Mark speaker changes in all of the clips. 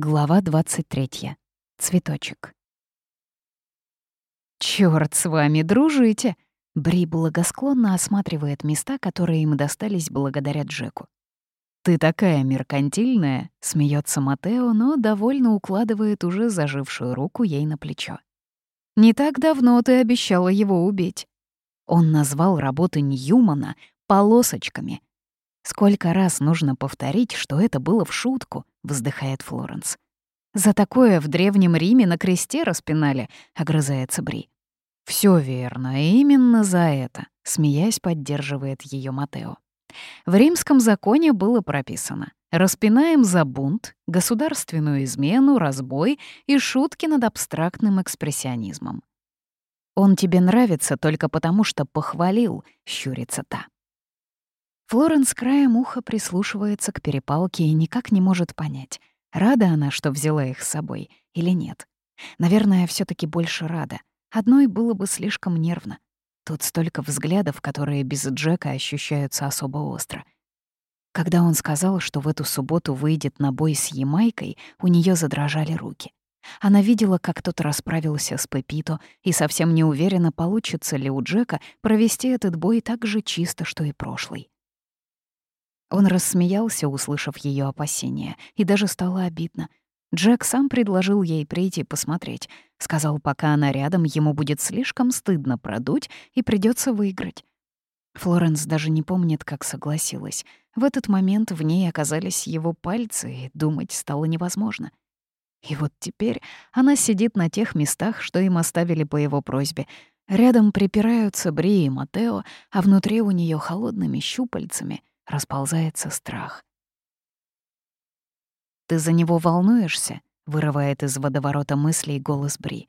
Speaker 1: Глава 23. Цветочек. «Чёрт с вами, дружите!» Бри благосклонно осматривает места, которые им достались благодаря Джеку. «Ты такая меркантильная!» — смеется Матео, но довольно укладывает уже зажившую руку ей на плечо. «Не так давно ты обещала его убить». Он назвал работы Ньюмана полосочками. «Сколько раз нужно повторить, что это было в шутку?» — вздыхает Флоренс. «За такое в Древнем Риме на кресте распинали», — огрызается Бри. Все верно, именно за это», — смеясь поддерживает ее Матео. В римском законе было прописано «Распинаем за бунт, государственную измену, разбой и шутки над абстрактным экспрессионизмом». «Он тебе нравится только потому, что похвалил», — щурится та. Флоренс краем уха прислушивается к перепалке и никак не может понять, рада она, что взяла их с собой, или нет. Наверное, все таки больше рада. Одной было бы слишком нервно. Тут столько взглядов, которые без Джека ощущаются особо остро. Когда он сказал, что в эту субботу выйдет на бой с Ямайкой, у нее задрожали руки. Она видела, как тот расправился с Пепито, и совсем не уверена, получится ли у Джека провести этот бой так же чисто, что и прошлый. Он рассмеялся, услышав ее опасения, и даже стало обидно. Джек сам предложил ей прийти посмотреть. Сказал, пока она рядом, ему будет слишком стыдно продуть и придется выиграть. Флоренс даже не помнит, как согласилась. В этот момент в ней оказались его пальцы, и думать стало невозможно. И вот теперь она сидит на тех местах, что им оставили по его просьбе. Рядом припираются Бри и Матео, а внутри у нее холодными щупальцами расползается страх. «Ты за него волнуешься?» — вырывает из водоворота мыслей голос Бри.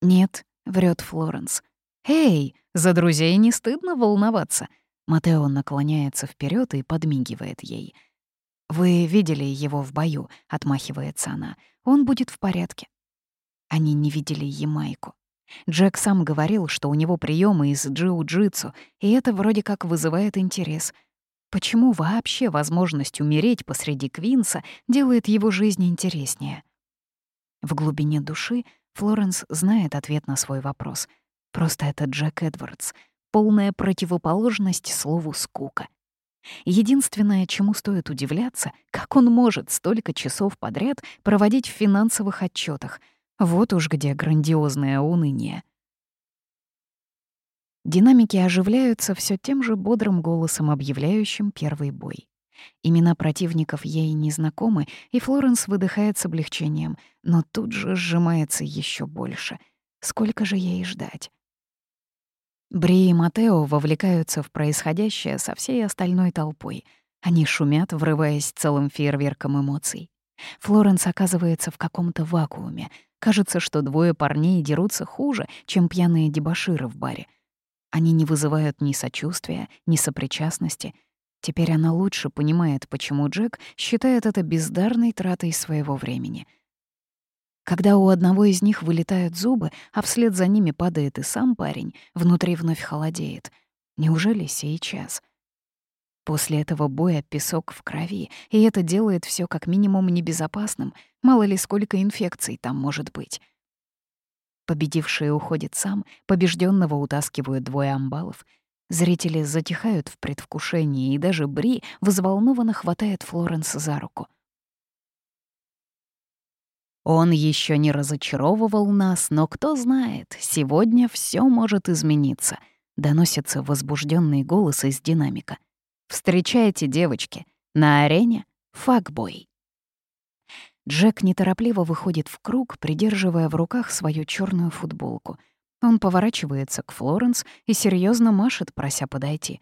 Speaker 1: «Нет», — врет Флоренс. «Эй, за друзей не стыдно волноваться?» Матео наклоняется вперед и подмигивает ей. «Вы видели его в бою», — отмахивается она. «Он будет в порядке». Они не видели Ямайку. Джек сам говорил, что у него приемы из джиу-джитсу, и это вроде как вызывает интерес. Почему вообще возможность умереть посреди Квинса делает его жизнь интереснее? В глубине души Флоренс знает ответ на свой вопрос. Просто это Джек Эдвардс, полная противоположность слову «скука». Единственное, чему стоит удивляться, как он может столько часов подряд проводить в финансовых отчетах. Вот уж где грандиозное уныние. Динамики оживляются все тем же бодрым голосом, объявляющим первый бой. Имена противников ей не знакомы, и Флоренс выдыхает с облегчением, но тут же сжимается еще больше. Сколько же ей ждать? Бри и Матео вовлекаются в происходящее со всей остальной толпой. Они шумят, врываясь целым фейерверком эмоций. Флоренс оказывается в каком-то вакууме. Кажется, что двое парней дерутся хуже, чем пьяные дебоширы в баре. Они не вызывают ни сочувствия, ни сопричастности. Теперь она лучше понимает, почему Джек считает это бездарной тратой своего времени. Когда у одного из них вылетают зубы, а вслед за ними падает и сам парень, внутри вновь холодеет. Неужели сейчас? После этого боя песок в крови, и это делает все как минимум небезопасным. Мало ли сколько инфекций там может быть. Победивший уходит сам, побежденного утаскивают двое амбалов. Зрители затихают в предвкушении, и даже Бри взволнованно хватает Флоренс за руку. Он еще не разочаровывал нас, но кто знает, сегодня все может измениться, доносится возбужденный голос из динамика. Встречайте, девочки, на арене факбой. Джек неторопливо выходит в круг, придерживая в руках свою черную футболку. Он поворачивается к Флоренс и серьезно машет, прося подойти.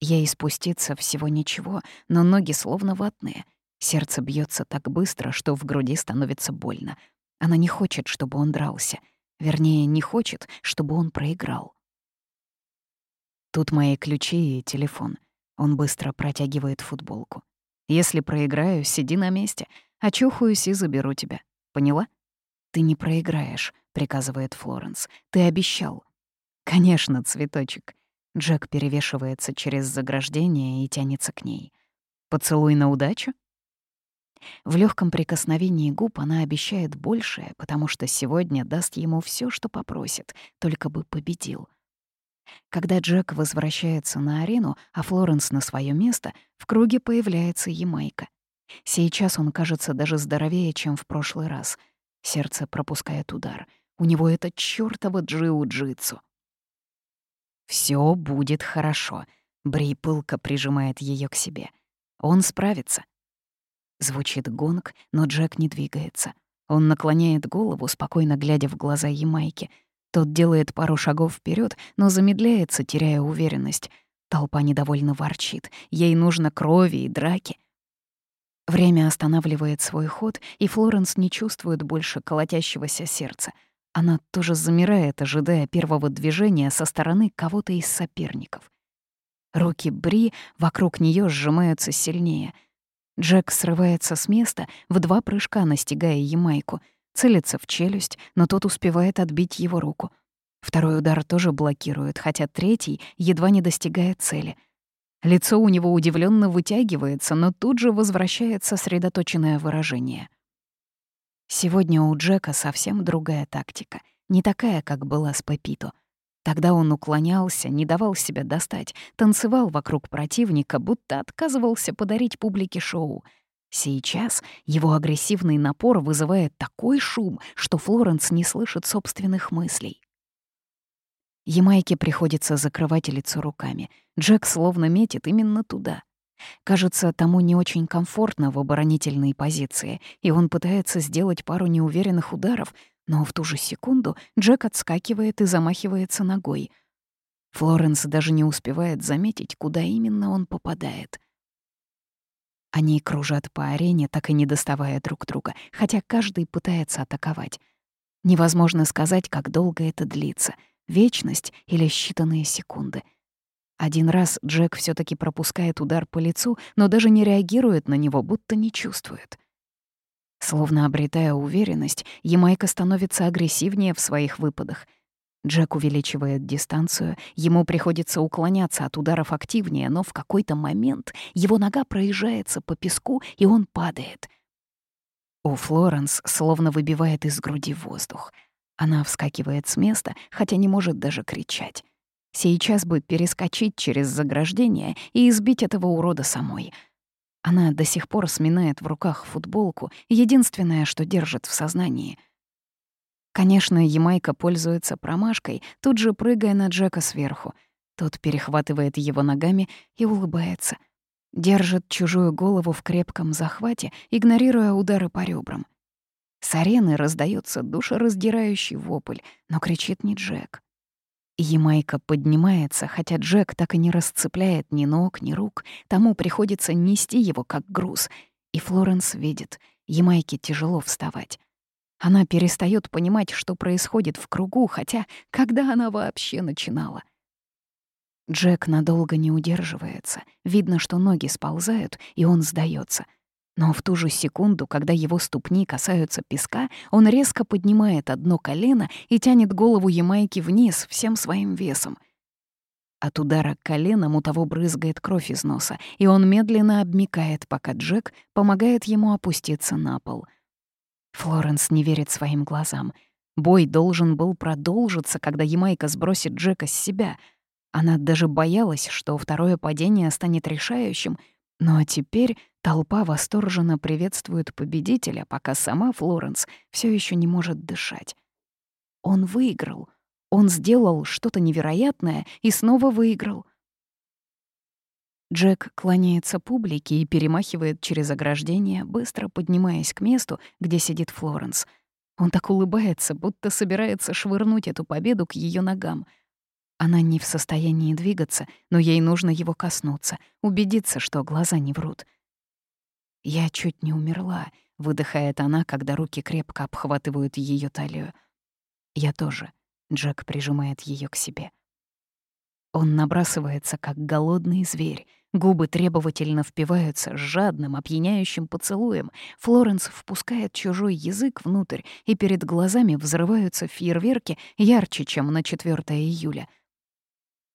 Speaker 1: Ей спуститься всего ничего, но ноги словно ватные. Сердце бьется так быстро, что в груди становится больно. Она не хочет, чтобы он дрался. Вернее, не хочет, чтобы он проиграл. Тут мои ключи и телефон. Он быстро протягивает футболку. Если проиграю, сиди на месте. Очухаюсь и заберу тебя. Поняла? Ты не проиграешь, приказывает Флоренс. Ты обещал. Конечно, цветочек. Джек перевешивается через заграждение и тянется к ней. Поцелуй на удачу? В легком прикосновении губ она обещает большее, потому что сегодня даст ему все, что попросит, только бы победил. Когда Джек возвращается на арену, а Флоренс на свое место, в круге появляется Ямайка. Сейчас он кажется даже здоровее, чем в прошлый раз. Сердце пропускает удар. У него это чёртово джиу-джитсу. Все будет хорошо», — Бри пылко прижимает ее к себе. «Он справится». Звучит гонг, но Джек не двигается. Он наклоняет голову, спокойно глядя в глаза Ямайки. Тот делает пару шагов вперед, но замедляется, теряя уверенность. Толпа недовольно ворчит. Ей нужно крови и драки. Время останавливает свой ход, и Флоренс не чувствует больше колотящегося сердца. Она тоже замирает, ожидая первого движения со стороны кого-то из соперников. Руки Бри вокруг нее сжимаются сильнее. Джек срывается с места, в два прыжка настигая Ямайку, целится в челюсть, но тот успевает отбить его руку. Второй удар тоже блокирует, хотя третий едва не достигает цели — Лицо у него удивленно вытягивается, но тут же возвращается сосредоточенное выражение. Сегодня у Джека совсем другая тактика, не такая, как была с Пепито. Тогда он уклонялся, не давал себя достать, танцевал вокруг противника, будто отказывался подарить публике шоу. Сейчас его агрессивный напор вызывает такой шум, что Флоренс не слышит собственных мыслей. Ямайке приходится закрывать лицо руками. Джек словно метит именно туда. Кажется, тому не очень комфортно в оборонительной позиции, и он пытается сделать пару неуверенных ударов, но в ту же секунду Джек отскакивает и замахивается ногой. Флоренс даже не успевает заметить, куда именно он попадает. Они кружат по арене, так и не доставая друг друга, хотя каждый пытается атаковать. Невозможно сказать, как долго это длится — вечность или считанные секунды. Один раз Джек все таки пропускает удар по лицу, но даже не реагирует на него, будто не чувствует. Словно обретая уверенность, Ямайка становится агрессивнее в своих выпадах. Джек увеличивает дистанцию, ему приходится уклоняться от ударов активнее, но в какой-то момент его нога проезжается по песку, и он падает. У Флоренс словно выбивает из груди воздух — она вскакивает с места, хотя не может даже кричать. Сейчас бы перескочить через заграждение и избить этого урода самой. Она до сих пор сминает в руках футболку, единственное, что держит в сознании. Конечно, Ямайка пользуется промашкой, тут же прыгая на Джека сверху. Тот перехватывает его ногами и улыбается. Держит чужую голову в крепком захвате, игнорируя удары по ребрам. С арены раздается душераздирающий вопль, но кричит не Джек. Ямайка поднимается, хотя Джек так и не расцепляет ни ног, ни рук, тому приходится нести его как груз. И Флоренс видит, Ямайке тяжело вставать. Она перестает понимать, что происходит в кругу, хотя когда она вообще начинала? Джек надолго не удерживается. Видно, что ноги сползают, и он сдается. Но в ту же секунду, когда его ступни касаются песка, он резко поднимает одно колено и тянет голову Ямайки вниз всем своим весом. От удара коленом у того брызгает кровь из носа, и он медленно обмикает, пока Джек помогает ему опуститься на пол. Флоренс не верит своим глазам. Бой должен был продолжиться, когда Ямайка сбросит Джека с себя. Она даже боялась, что второе падение станет решающим, но теперь Толпа восторженно приветствует победителя, пока сама Флоренс все еще не может дышать. Он выиграл. Он сделал что-то невероятное и снова выиграл. Джек кланяется публике и перемахивает через ограждение, быстро поднимаясь к месту, где сидит Флоренс. Он так улыбается, будто собирается швырнуть эту победу к ее ногам. Она не в состоянии двигаться, но ей нужно его коснуться, убедиться, что глаза не врут. «Я чуть не умерла», — выдыхает она, когда руки крепко обхватывают ее талию. «Я тоже», — Джек прижимает ее к себе. Он набрасывается, как голодный зверь. Губы требовательно впиваются с жадным, опьяняющим поцелуем. Флоренс впускает чужой язык внутрь, и перед глазами взрываются фейерверки ярче, чем на 4 июля.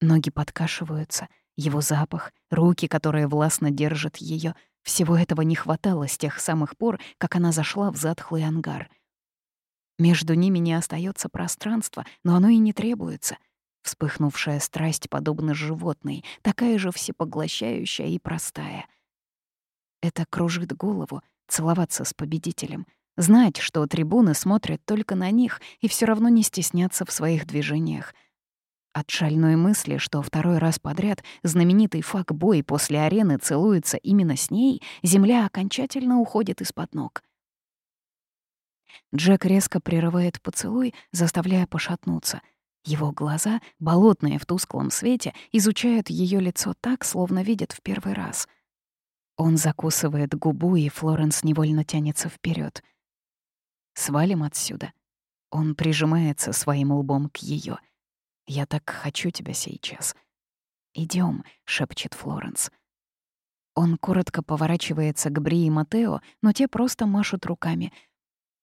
Speaker 1: Ноги подкашиваются, его запах, руки, которые властно держат ее — Всего этого не хватало с тех самых пор, как она зашла в затхлый ангар. Между ними не остается пространства, но оно и не требуется. Вспыхнувшая страсть подобна животной, такая же всепоглощающая и простая. Это кружит голову — целоваться с победителем, знать, что трибуны смотрят только на них и все равно не стесняться в своих движениях — от шальной мысли, что второй раз подряд знаменитый факбой после арены целуется именно с ней, земля окончательно уходит из-под ног. Джек резко прерывает поцелуй, заставляя пошатнуться. Его глаза, болотные в тусклом свете, изучают ее лицо так, словно видят в первый раз. Он закусывает губу, и Флоренс невольно тянется вперед. «Свалим отсюда». Он прижимается своим лбом к ее. Я так хочу тебя сейчас. Идем, шепчет Флоренс. Он коротко поворачивается к Бри и Матео, но те просто машут руками.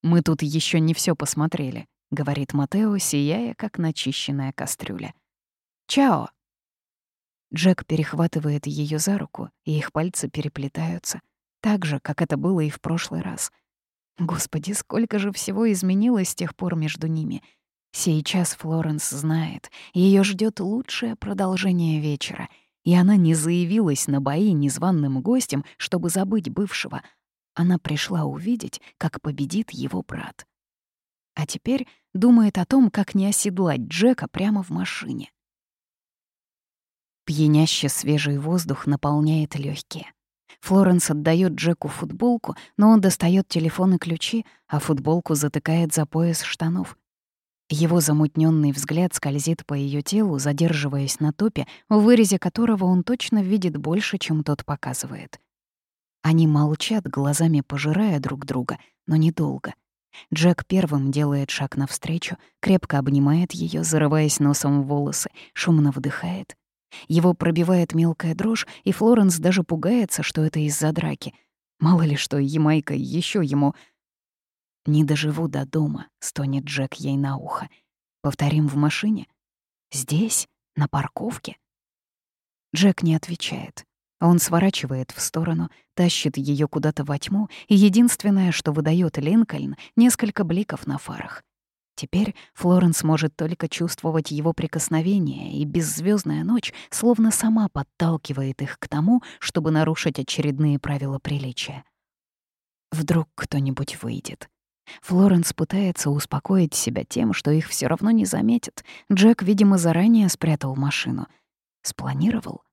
Speaker 1: «Мы тут еще не все посмотрели», — говорит Матео, сияя, как начищенная кастрюля. «Чао!» Джек перехватывает ее за руку, и их пальцы переплетаются, так же, как это было и в прошлый раз. Господи, сколько же всего изменилось с тех пор между ними — Сейчас Флоренс знает, ее ждет лучшее продолжение вечера, и она не заявилась на бои незваным гостем, чтобы забыть бывшего. Она пришла увидеть, как победит его брат. А теперь думает о том, как не оседлать Джека прямо в машине. Пьяняще свежий воздух наполняет легкие. Флоренс отдает Джеку футболку, но он достает телефон и ключи, а футболку затыкает за пояс штанов. Его замутненный взгляд скользит по ее телу, задерживаясь на топе, в вырезе которого он точно видит больше, чем тот показывает. Они молчат, глазами пожирая друг друга, но недолго. Джек первым делает шаг навстречу, крепко обнимает ее, зарываясь носом в волосы, шумно вдыхает. Его пробивает мелкая дрожь, и Флоренс даже пугается, что это из-за драки. Мало ли что Ямайка еще ему «Не доживу до дома», — стонет Джек ей на ухо. «Повторим в машине? Здесь? На парковке?» Джек не отвечает. Он сворачивает в сторону, тащит ее куда-то во тьму, и единственное, что выдает Линкольн, несколько бликов на фарах. Теперь Флоренс может только чувствовать его прикосновение, и беззвездная ночь словно сама подталкивает их к тому, чтобы нарушить очередные правила приличия. Вдруг кто-нибудь выйдет. Флоренс пытается успокоить себя тем, что их все равно не заметят. Джек, видимо, заранее спрятал машину. Спланировал.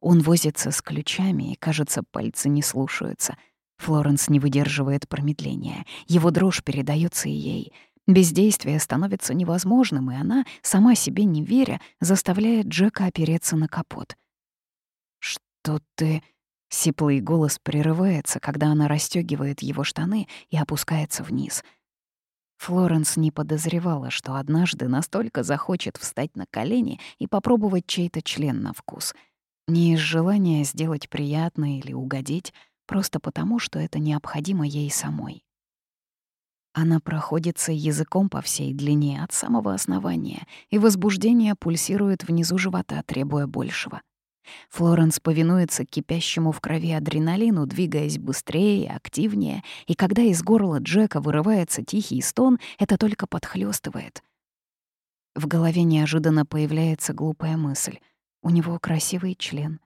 Speaker 1: Он возится с ключами, и, кажется, пальцы не слушаются. Флоренс не выдерживает промедления. Его дрожь передается и ей. Бездействие становится невозможным, и она, сама себе не веря, заставляет Джека опереться на капот. «Что ты...» Сиплый голос прерывается, когда она расстёгивает его штаны и опускается вниз. Флоренс не подозревала, что однажды настолько захочет встать на колени и попробовать чей-то член на вкус. Не из желания сделать приятно или угодить, просто потому, что это необходимо ей самой. Она проходится языком по всей длине от самого основания, и возбуждение пульсирует внизу живота, требуя большего — Флоренс повинуется кипящему в крови адреналину, двигаясь быстрее, активнее, и когда из горла Джека вырывается тихий стон, это только подхлёстывает. В голове неожиданно появляется глупая мысль. У него красивый член.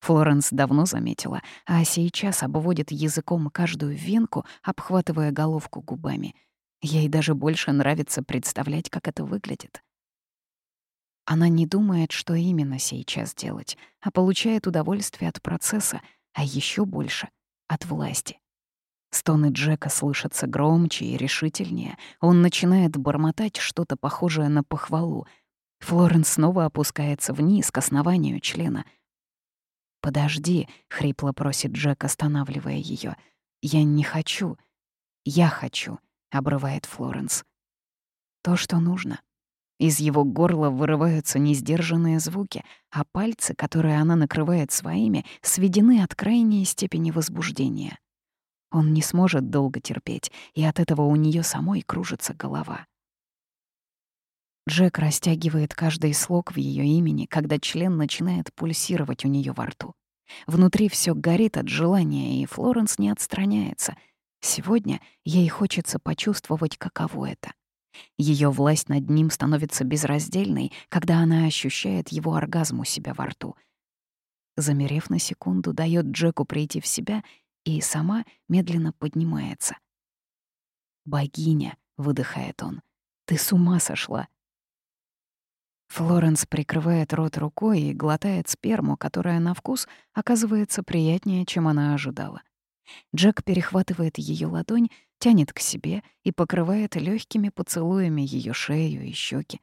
Speaker 1: Флоренс давно заметила, а сейчас обводит языком каждую венку, обхватывая головку губами. Ей даже больше нравится представлять, как это выглядит. Она не думает, что именно сейчас делать, а получает удовольствие от процесса, а еще больше — от власти. Стоны Джека слышатся громче и решительнее. Он начинает бормотать что-то похожее на похвалу. Флоренс снова опускается вниз к основанию члена. «Подожди», — хрипло просит Джек, останавливая ее. «Я не хочу. Я хочу», — обрывает Флоренс. «То, что нужно. Из его горла вырываются несдержанные звуки, а пальцы, которые она накрывает своими, сведены от крайней степени возбуждения. Он не сможет долго терпеть, и от этого у нее самой кружится голова. Джек растягивает каждый слог в ее имени, когда член начинает пульсировать у нее во рту. Внутри все горит от желания, и Флоренс не отстраняется. Сегодня ей хочется почувствовать, каково это. Ее власть над ним становится безраздельной, когда она ощущает его оргазм у себя во рту. Замерев на секунду, дает Джеку прийти в себя и сама медленно поднимается. «Богиня», — выдыхает он, — «ты с ума сошла». Флоренс прикрывает рот рукой и глотает сперму, которая на вкус оказывается приятнее, чем она ожидала. Джек перехватывает ее ладонь, тянет к себе и покрывает легкими поцелуями ее шею и щеки.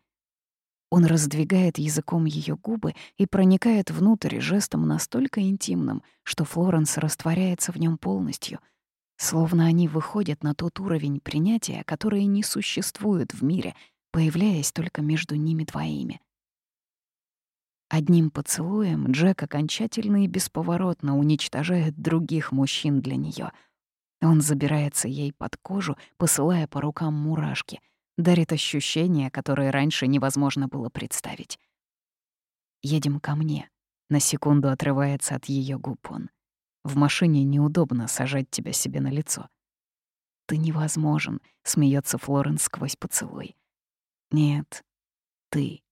Speaker 1: Он раздвигает языком ее губы и проникает внутрь жестом настолько интимным, что Флоренс растворяется в нем полностью, словно они выходят на тот уровень принятия, который не существует в мире, появляясь только между ними двоими. Одним поцелуем Джек окончательно и бесповоротно уничтожает других мужчин для нее. Он забирается ей под кожу, посылая по рукам мурашки, дарит ощущения, которые раньше невозможно было представить. «Едем ко мне», — на секунду отрывается от ее губ он. «В машине неудобно сажать тебя себе на лицо». «Ты невозможен», — смеется Флоренс сквозь поцелуй. «Нет, ты».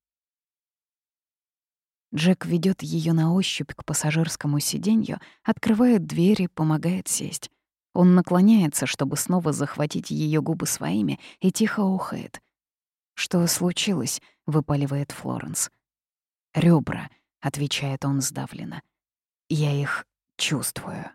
Speaker 1: Джек ведет ее на ощупь к пассажирскому сиденью, открывает двери, помогает сесть. Он наклоняется, чтобы снова захватить ее губы своими, и тихо ухает. «Что случилось?» — выпаливает Флоренс. «Ребра», — отвечает он сдавленно. «Я их чувствую».